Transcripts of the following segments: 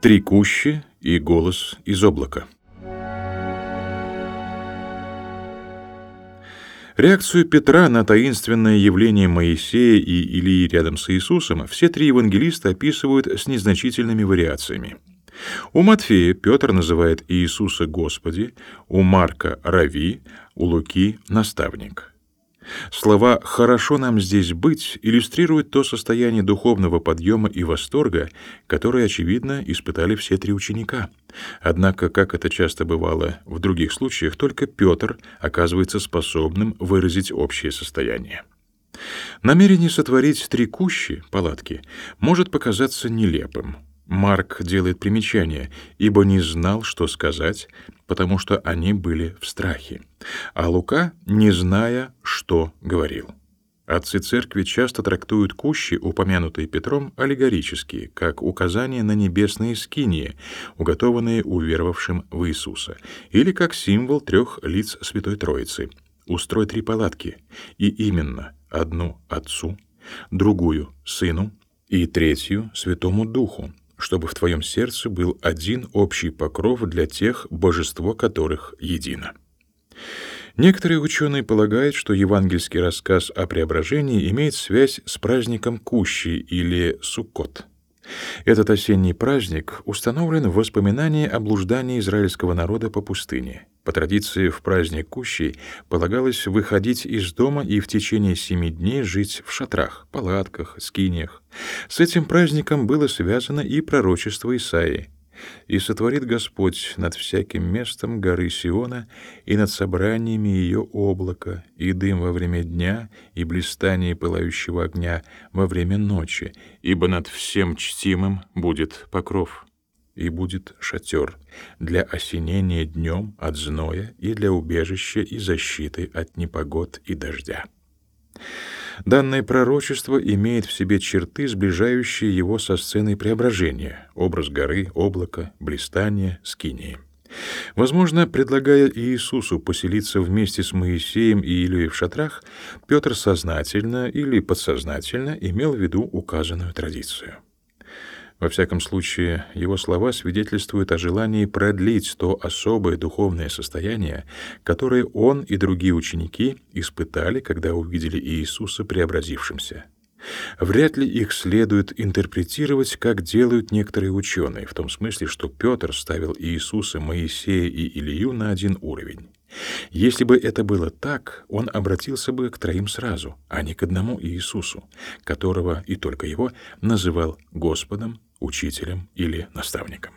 Три кущи и голос из облака. Реакцию Петра на таинственное явление Моисея и Илии рядом с Иисусом все три евангелиста описывают с незначительными вариациями. У Матфея Петр называет Иисуса Господи, у Марка — Рави, у Луки — Наставник. Слова «хорошо нам здесь быть» иллюстрируют то состояние духовного подъема и восторга, которое, очевидно, испытали все три ученика. Однако, как это часто бывало в других случаях, только Петр оказывается способным выразить общее состояние. Намерение сотворить три кущи, палатки, может показаться нелепым — Марк делает примечание, ибо не знал, что сказать, потому что они были в страхе, а Лука, не зная, что говорил. Отцы церкви часто трактуют кущи, упомянутые Петром, аллегорически, как указание на небесные скинии, уготованные уверовавшим в Иисуса, или как символ трех лиц Святой Троицы. Устрой три палатки, и именно одну Отцу, другую Сыну и третью Святому Духу, чтобы в твоем сердце был один общий покров для тех, божество которых едино. Некоторые ученые полагают, что евангельский рассказ о преображении имеет связь с праздником Кущи или Суккот. Этот осенний праздник установлен в воспоминании о блуждании израильского народа по пустыне. По традиции в праздник Кущей полагалось выходить из дома и в течение семи дней жить в шатрах, палатках, скиниях. С этим праздником было связано и пророчество Исаии. «И сотворит Господь над всяким местом горы Сиона и над собраниями ее облака, и дым во время дня, и блистание пылающего огня во время ночи, ибо над всем чтимым будет покров» и будет шатер для осенения днем от зноя и для убежища и защиты от непогод и дождя. Данное пророчество имеет в себе черты, сближающие его со сценой преображения, образ горы, облака, блистания, скинии. Возможно, предлагая Иисусу поселиться вместе с Моисеем и Илией в шатрах, Петр сознательно или подсознательно имел в виду указанную традицию. Во всяком случае, его слова свидетельствуют о желании продлить то особое духовное состояние, которое он и другие ученики испытали, когда увидели Иисуса преобразившимся. Вряд ли их следует интерпретировать, как делают некоторые ученые, в том смысле, что Петр ставил Иисуса, Моисея и Илию на один уровень. Если бы это было так, он обратился бы к троим сразу, а не к одному Иисусу, которого и только его называл Господом, учителем или наставником.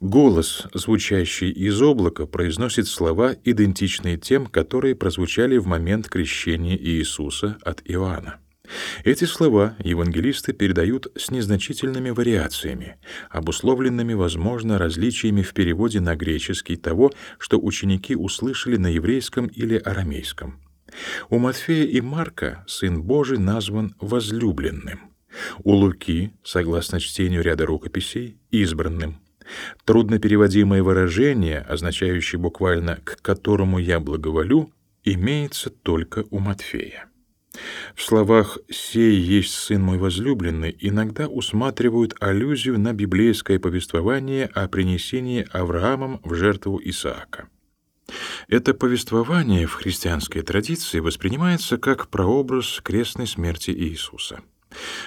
Голос, звучащий из облака, произносит слова, идентичные тем, которые прозвучали в момент крещения Иисуса от Иоанна. Эти слова евангелисты передают с незначительными вариациями, обусловленными, возможно, различиями в переводе на греческий того, что ученики услышали на еврейском или арамейском. У Матфея и Марка Сын Божий назван возлюбленным, у Луки, согласно чтению ряда рукописей, избранным. Трудно переводимое выражение, означающее буквально «к которому я благоволю», имеется только у Матфея. В словах «сей есть сын мой возлюбленный» иногда усматривают аллюзию на библейское повествование о принесении Авраамом в жертву Исаака. Это повествование в христианской традиции воспринимается как прообраз крестной смерти Иисуса.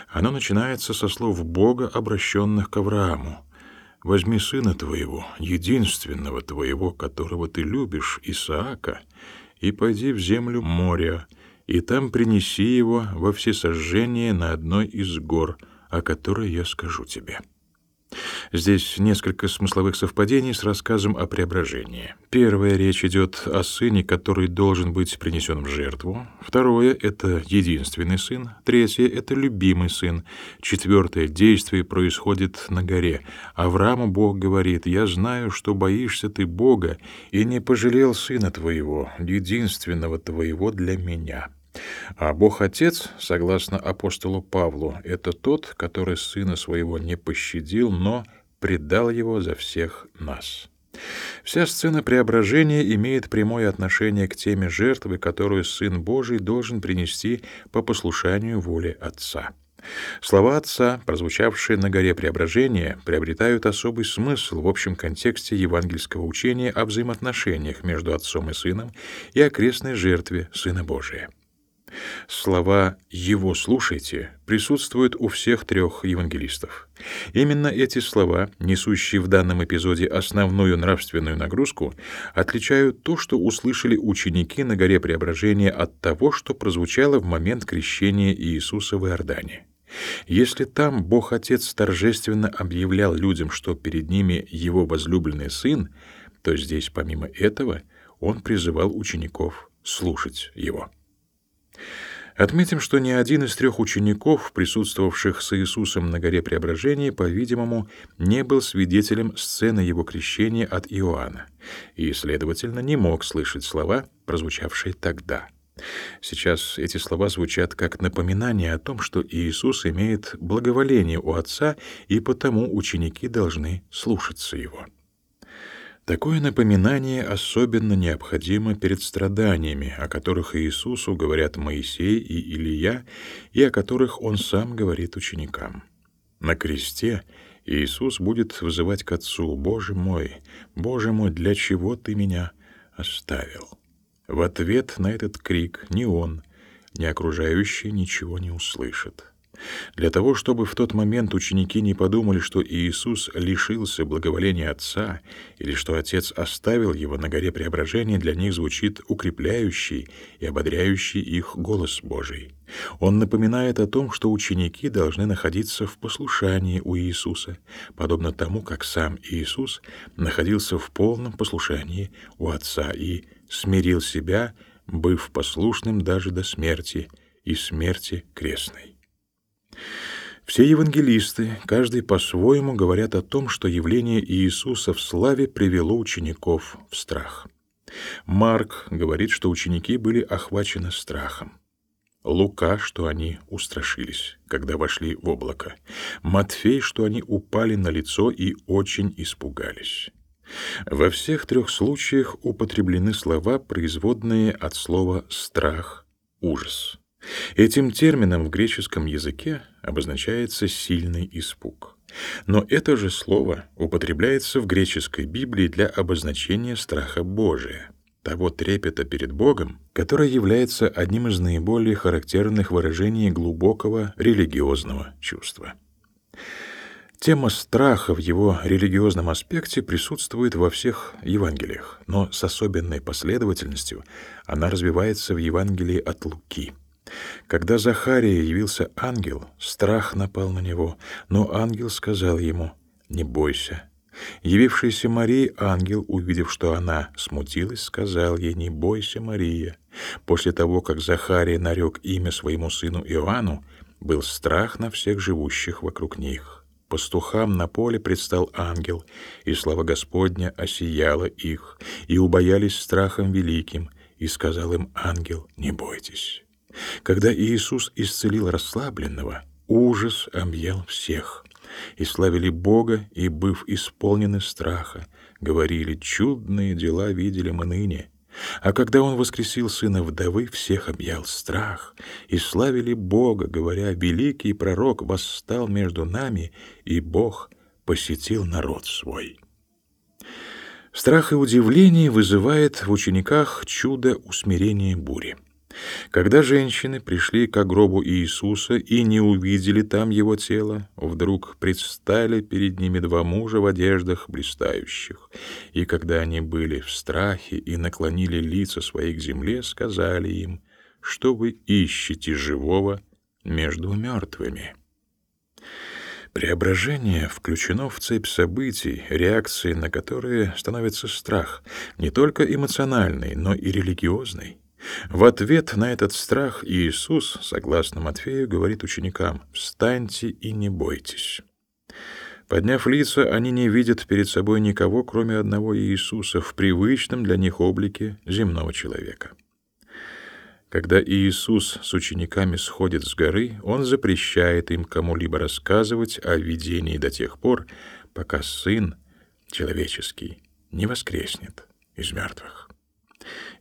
Оно начинается со слов Бога, обращенных к Аврааму. «Возьми сына твоего, единственного твоего, которого ты любишь, Исаака, и пойди в землю моря, и там принеси его во всесожжение на одной из гор, о которой я скажу тебе». Здесь несколько смысловых совпадений с рассказом о преображении. Первое речь идет о сыне, который должен быть принесен в жертву. Второе это единственный сын. Третье это любимый сын. Четвертое действие происходит на горе. Аврааму Бог говорит: "Я знаю, что боишься ты Бога и не пожалел сына твоего, единственного твоего для меня". А Бог-Отец, согласно апостолу Павлу, это тот, который сына своего не пощадил, но предал его за всех нас. Вся сцена преображения имеет прямое отношение к теме жертвы, которую Сын Божий должен принести по послушанию воле Отца. Слова Отца, прозвучавшие на горе Преображения, приобретают особый смысл в общем контексте евангельского учения о взаимоотношениях между Отцом и Сыном и о крестной жертве Сына Божия. Слова «Его слушайте» присутствуют у всех трех евангелистов. Именно эти слова, несущие в данном эпизоде основную нравственную нагрузку, отличают то, что услышали ученики на горе Преображения от того, что прозвучало в момент крещения Иисуса в Иордане. Если там Бог Отец торжественно объявлял людям, что перед ними его возлюбленный сын, то здесь помимо этого он призывал учеников слушать его. Отметим, что ни один из трех учеников, присутствовавших с Иисусом на горе Преображения, по-видимому, не был свидетелем сцены его крещения от Иоанна и, следовательно, не мог слышать слова, прозвучавшие тогда. Сейчас эти слова звучат как напоминание о том, что Иисус имеет благоволение у Отца, и потому ученики должны слушаться Его. Такое напоминание особенно необходимо перед страданиями, о которых Иисусу говорят Моисей и Илия, и о которых Он сам говорит ученикам. На кресте Иисус будет вызывать к Отцу «Боже мой, Боже мой, для чего Ты меня оставил?» В ответ на этот крик ни он, ни окружающие ничего не услышат. Для того, чтобы в тот момент ученики не подумали, что Иисус лишился благоволения Отца или что Отец оставил его на горе преображения, для них звучит укрепляющий и ободряющий их голос Божий. Он напоминает о том, что ученики должны находиться в послушании у Иисуса, подобно тому, как сам Иисус находился в полном послушании у Отца и смирил себя, быв послушным даже до смерти и смерти крестной. Все евангелисты, каждый по-своему, говорят о том, что явление Иисуса в славе привело учеников в страх. Марк говорит, что ученики были охвачены страхом. Лука, что они устрашились, когда вошли в облако. Матфей, что они упали на лицо и очень испугались. Во всех трех случаях употреблены слова, производные от слова «страх», «ужас». Этим термином в греческом языке обозначается сильный испуг. Но это же слово употребляется в греческой Библии для обозначения страха Божия, того трепета перед Богом, который является одним из наиболее характерных выражений глубокого религиозного чувства. Тема страха в его религиозном аспекте присутствует во всех Евангелиях, но с особенной последовательностью она развивается в Евангелии от Луки — когда Захария явился ангел, страх напал на него, но ангел сказал ему, «Не бойся». Явившийся Марии ангел, увидев, что она смутилась, сказал ей, «Не бойся, Мария». После того, как Захария нарек имя своему сыну Иоанну, был страх на всех живущих вокруг них. Пастухам на поле предстал ангел, и слава Господня осияла их, и убоялись страхом великим, и сказал им ангел, «Не бойтесь». Когда Иисус исцелил расслабленного, ужас объял всех. И славили Бога, и, быв исполнены страха, говорили, чудные дела видели мы ныне. А когда он воскресил сына вдовы, всех объял страх, и славили Бога, говоря, великий пророк восстал между нами, и Бог посетил народ свой. Страх и удивление вызывает в учениках чудо усмирения бури. Когда женщины пришли к гробу Иисуса и не увидели там его тело, вдруг предстали перед ними два мужа в одеждах блистающих, и когда они были в страхе и наклонили лица свои к земле, сказали им, что вы ищете живого между мертвыми. Преображение включено в цепь событий, реакции на которые становится страх, не только эмоциональный, но и религиозный. В ответ на этот страх Иисус, согласно Матфею, говорит ученикам «Встаньте и не бойтесь». Подняв лица, они не видят перед собой никого, кроме одного Иисуса в привычном для них облике земного человека. Когда Иисус с учениками сходит с горы, Он запрещает им кому-либо рассказывать о видении до тех пор, пока Сын человеческий не воскреснет из мертвых.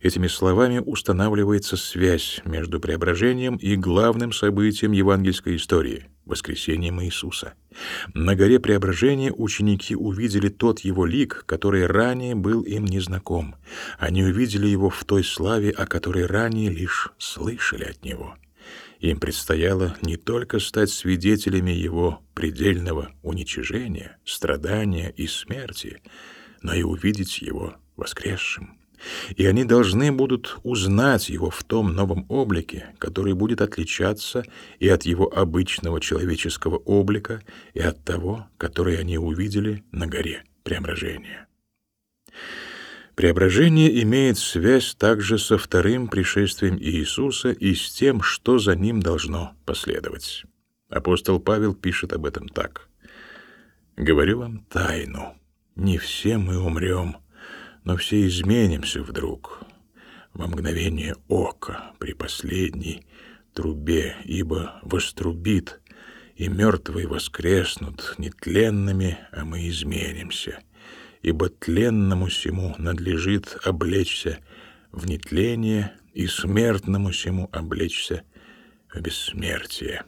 Этими словами устанавливается связь между преображением и главным событием евангельской истории — воскресением Иисуса. На горе преображения ученики увидели тот его лик, который ранее был им незнаком. Они увидели его в той славе, о которой ранее лишь слышали от него. Им предстояло не только стать свидетелями его предельного уничижения, страдания и смерти, но и увидеть его воскресшим и они должны будут узнать его в том новом облике, который будет отличаться и от его обычного человеческого облика, и от того, который они увидели на горе преображения. Преображение имеет связь также со вторым пришествием Иисуса и с тем, что за ним должно последовать. Апостол Павел пишет об этом так. «Говорю вам тайну. Не все мы умрем, но все изменимся вдруг, во мгновение ока, при последней трубе, ибо вострубит, и мертвые воскреснут нетленными, а мы изменимся, ибо тленному сему надлежит облечься в нетление, и смертному сему облечься в бессмертие.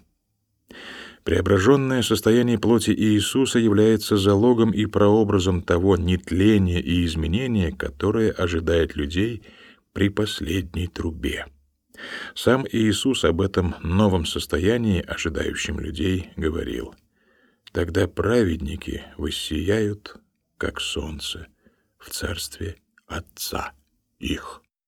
Преображенное состояние плоти Иисуса является залогом и прообразом того нетления и изменения, которое ожидает людей при последней трубе. Сам Иисус об этом новом состоянии, ожидающем людей, говорил. «Тогда праведники воссияют, как солнце, в царстве Отца их».